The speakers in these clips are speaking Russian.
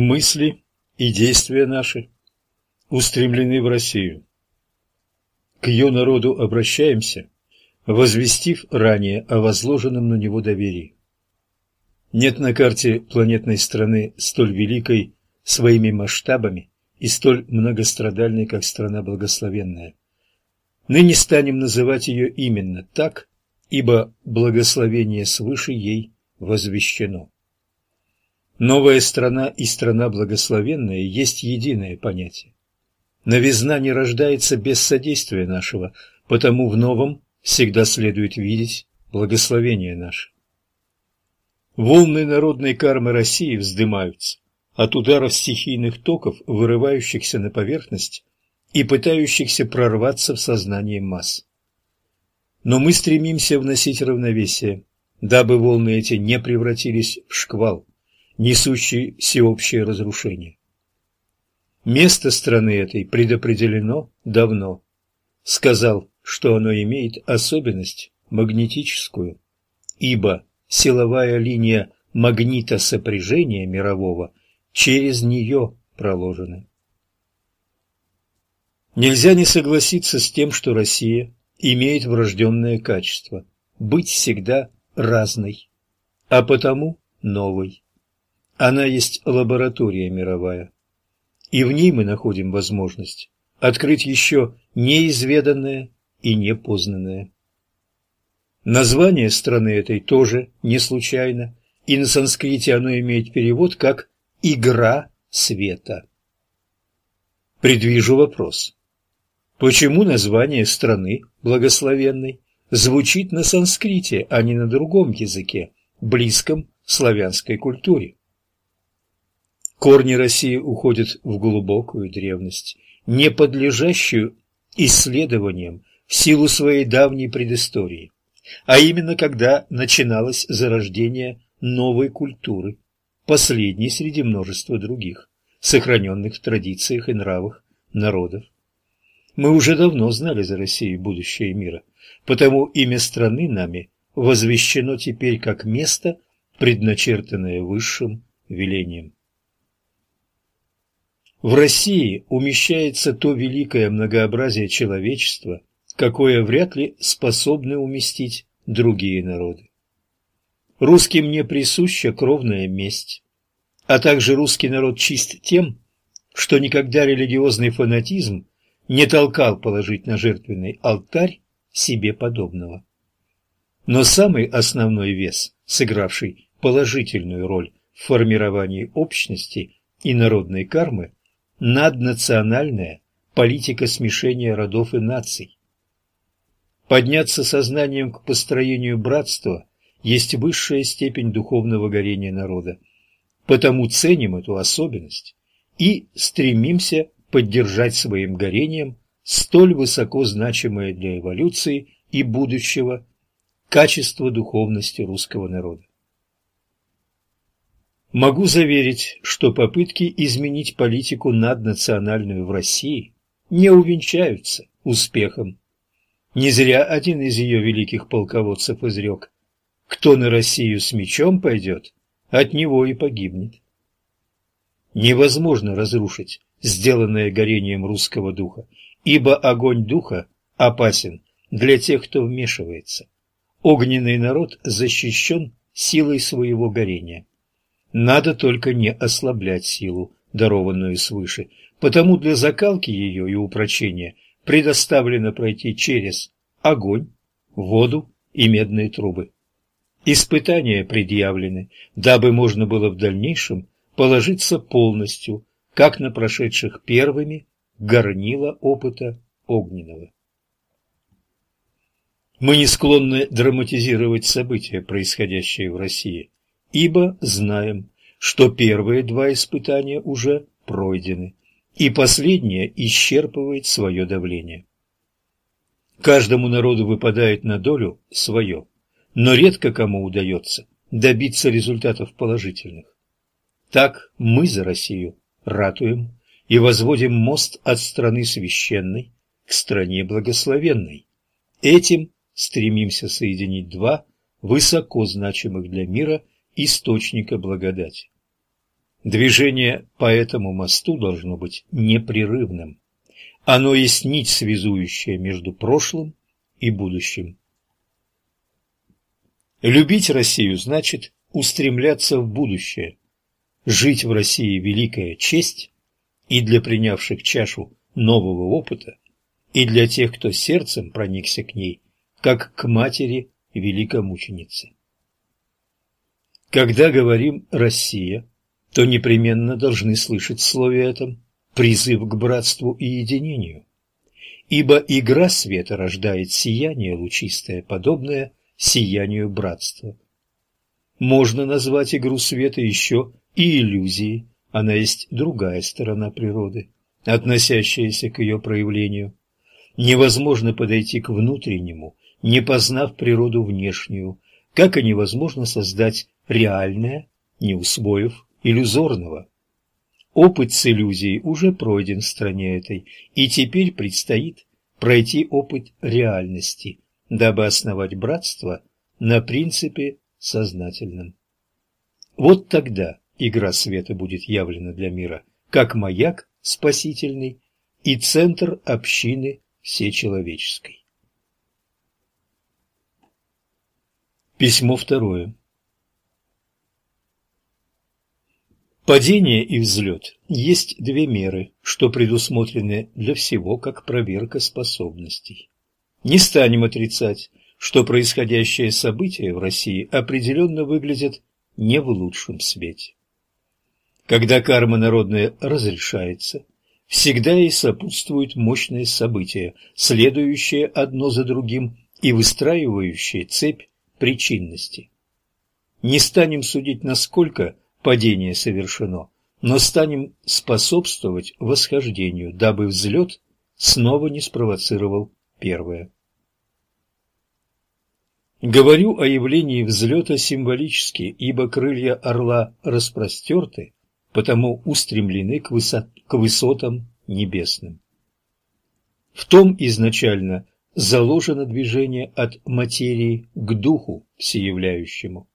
Мысли и действия наши устремлены в Россию. К ее народу обращаемся, возвестив ранее о возложенном на него доверии. Нет на карте планетной страны столь великой своими масштабами и столь многострадальной, как страна благословенная. Ныне станем называть ее именно так, ибо благословение свыше ей возвещено. Новая страна и страна благословенная есть единое понятие. Новизна не рождается без содействия нашего, потому в новом всегда следует видеть благословение наше. Волны народной кармы России вздымаются от ударов стихийных токов, вырывающихся на поверхность и пытающихся прорваться в сознание масс. Но мы стремимся вносить равновесие, дабы волны эти не превратились в шквал, несущий всеобщее разрушение. Место страны этой предопределено давно. Сказал, что оно имеет особенность магнетическую, ибо силовая линия магнита сопряжения мирового через нее проложена. Нельзя не согласиться с тем, что Россия имеет врожденное качество – быть всегда разной, а потому новой. Она есть лаборатория мировая, и в ней мы находим возможность открыть еще неизведанное и непознанное. Название страны этой тоже не случайно, и на санскрите оно имеет перевод как «игра света». Предвижу вопрос. Почему название страны благословенной звучит на санскрите, а не на другом языке, близком славянской культуре? Корни России уходят в глубокую древность, не подлежащую исследованиям в силу своей давней предыстории а именно когда начиналось зарождение новой культуры, последней среди множества других, сохраненных в традициях и нравах народов. Мы уже давно знали за Россией будущее мира, потому имя страны нами возвещено теперь как место, предначертанное высшим велением. В России умещается то великое многообразие человечества, какое вряд ли способны уместить другие народы. Русским не присуща кровная месть, а также русский народ чист тем, что никогда религиозный фанатизм не толкал положить на жертвенный алтарь себе подобного. Но самый основной вес, сыгравший положительную роль в формировании общности и народной кармы, наднациональная политика смешения родов и наций, Подняться сознанием к построению братства есть высшая степень духовного горения народа. Потому ценим эту особенность и стремимся поддержать своим горением столь высоко значимое для эволюции и будущего качество духовности русского народа. Могу заверить, что попытки изменить политику наднациональную в России не увенчаются успехом не зря один из ее великих полководцев изрек «Кто на Россию с мечом пойдет, от него и погибнет». Невозможно разрушить сделанное горением русского духа, ибо огонь духа опасен для тех, кто вмешивается. Огненный народ защищен силой своего горения. Надо только не ослаблять силу, дарованную свыше, потому для закалки ее и упрочения – предоставлено пройти через огонь, воду и медные трубы. Испытания предъявлены, дабы можно было в дальнейшем положиться полностью, как на прошедших первыми горнила опыта огненного. Мы не склонны драматизировать события, происходящие в России, ибо знаем, что первые два испытания уже пройдены и последнее исчерпывает свое давление. Каждому народу выпадает на долю свое, но редко кому удается добиться результатов положительных. Так мы за Россию ратуем и возводим мост от страны священной к стране благословенной. Этим стремимся соединить два высоко значимых для мира источника благодати. Движение по этому мосту должно быть непрерывным. Оно есть нить, связующая между прошлым и будущим. Любить Россию значит устремляться в будущее. Жить в России – великая честь и для принявших чашу нового опыта, и для тех, кто сердцем проникся к ней, как к матери великомученицы. Когда говорим «Россия», то непременно должны слышать в слове этом призыв к братству и единению. Ибо игра света рождает сияние лучистое, подобное сиянию братства. Можно назвать игру света еще и иллюзией, она есть другая сторона природы, относящаяся к ее проявлению. Невозможно подойти к внутреннему, не познав природу внешнюю, как и невозможно создать реальное, не усвоив иллюзорного. Опыт с иллюзией уже пройден в стране этой, и теперь предстоит пройти опыт реальности, дабы основать братство на принципе сознательном. Вот тогда игра света будет явлена для мира как маяк спасительный и центр общины всечеловеческой. Письмо второе. Падение и взлет есть две меры, что предусмотрены для всего как проверка способностей. Не станем отрицать, что происходящие события в России определенно выглядят не в лучшем свете. Когда карма народная разрешается, всегда ей сопутствуют мощные события, следующие одно за другим и выстраивающие цепь причинности. Не станем судить, насколько падение совершено, но станем способствовать восхождению, дабы взлет снова не спровоцировал первое. Говорю о явлении взлета символически, ибо крылья орла распростерты, потому устремлены к, высот, к высотам небесным. В том изначально заложено движение от материи к духу всеявляющему.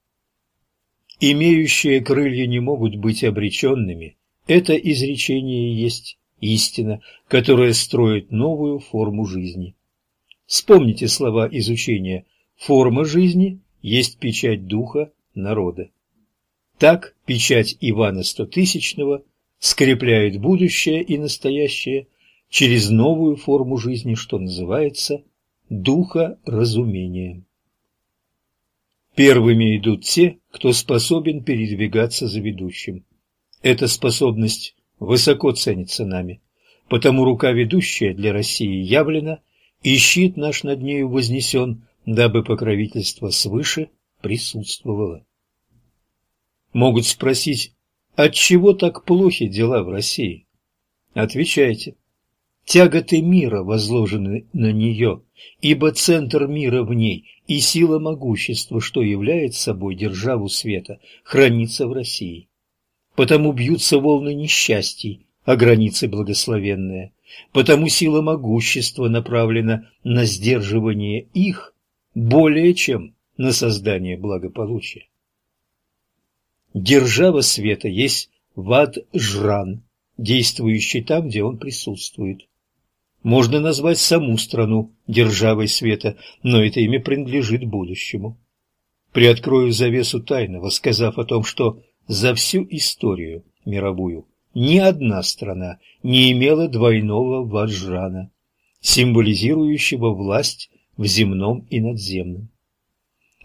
Имеющие крылья не могут быть обреченными. Это изречение есть истина, которая строит новую форму жизни. Вспомните слова изучения «форма жизни есть печать духа народа». Так печать Ивана Стотысячного скрепляет будущее и настоящее через новую форму жизни, что называется духа разумением. Первыми идут те, кто способен передвигаться за ведущим. Эта способность высоко ценится нами, потому рука ведущая для России явлена, и щит наш над нею вознесен, дабы покровительство свыше присутствовало. Могут спросить, отчего так плохи дела в России? Отвечайте. Тяготы мира возложены на нее, ибо центр мира в ней и сила могущества, что является собой державу света, хранится в России. Потому бьются волны несчастий, а границы благословенные. Потому сила могущества направлена на сдерживание их более чем на создание благополучия. Держава света есть Ваджран, действующий там, где он присутствует. Можно назвать саму страну державой света, но это имя принадлежит будущему. Приоткрою завесу тайного, сказав о том, что за всю историю мировую ни одна страна не имела двойного ваджрана, символизирующего власть в земном и надземном.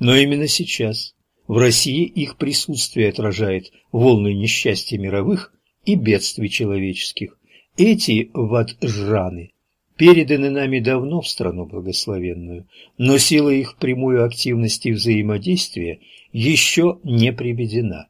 Но именно сейчас в России их присутствие отражает волны несчастья мировых и бедствий человеческих. Эти ваджраны переданы нами давно в страну благословенную, но сила их прямой активности и взаимодействия еще не приведена.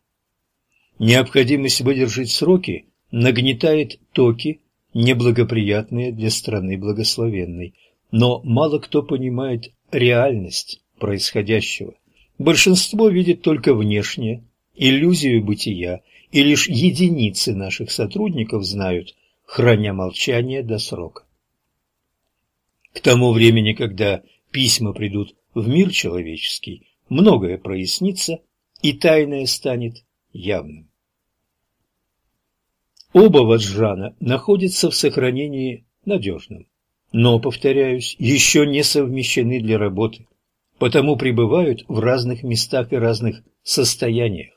Необходимость выдержать сроки нагнетает токи, неблагоприятные для страны благословенной, но мало кто понимает реальность происходящего. Большинство видит только внешнее, иллюзию бытия, и лишь единицы наших сотрудников знают, храня молчание до срока. К тому времени, когда письма придут в мир человеческий, многое прояснится, и тайное станет явным. Оба ваджрана находятся в сохранении надежном, но, повторяюсь, еще не совмещены для работы, потому пребывают в разных местах и разных состояниях.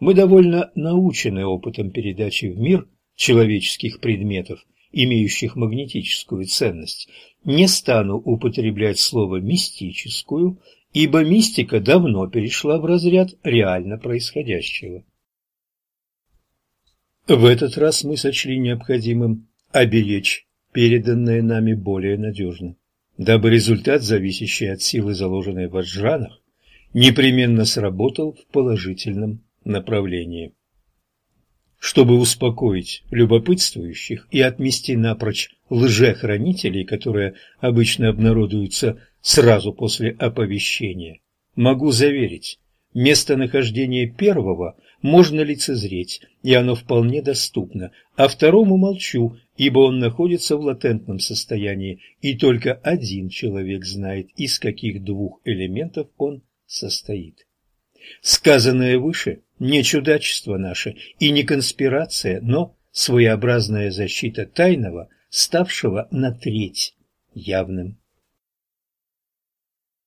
Мы довольно научены опытом передачи в мир человеческих предметов, имеющих магнетическую ценность. Не стану употреблять слово «мистическую», ибо мистика давно перешла в разряд реально происходящего. В этот раз мы сочли необходимым оберечь переданное нами более надежно, дабы результат, зависящий от силы, заложенной в ваджранах, непременно сработал в положительном направлении. Чтобы успокоить любопытствующих и отмести напрочь лжехранителей, которые обычно обнародуются сразу после оповещения, могу заверить, местонахождение первого можно лицезреть, и оно вполне доступно, а второму молчу, ибо он находится в латентном состоянии, и только один человек знает, из каких двух элементов он состоит. Сказанное выше не чудачество наше и не конспирация, но своеобразная защита тайного, ставшего на треть явным.